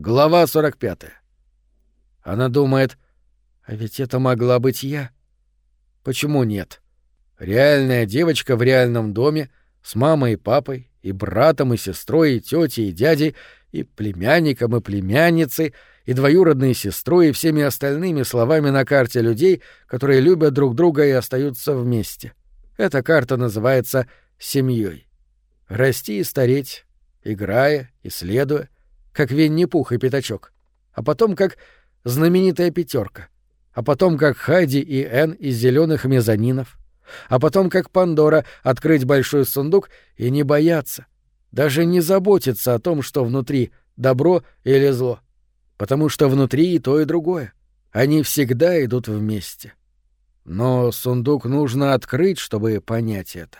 Глава 45. Она думает, а ведь это могла быть я. Почему нет? Реальная девочка в реальном доме с мамой и папой, и братом, и сестрой, и тетей, и дядей, и племянником, и племянницей, и двоюродной сестрой, и всеми остальными словами на карте людей, которые любят друг друга и остаются вместе. Эта карта называется «семьей». Расти и стареть, играя, исследуя, как Винни-Пух и Пятачок, а потом как знаменитая пятерка, а потом как Хайди и Энн из зеленых мезонинов, а потом как Пандора открыть большой сундук и не бояться, даже не заботиться о том, что внутри добро или зло, потому что внутри и то, и другое. Они всегда идут вместе. Но сундук нужно открыть, чтобы понять это.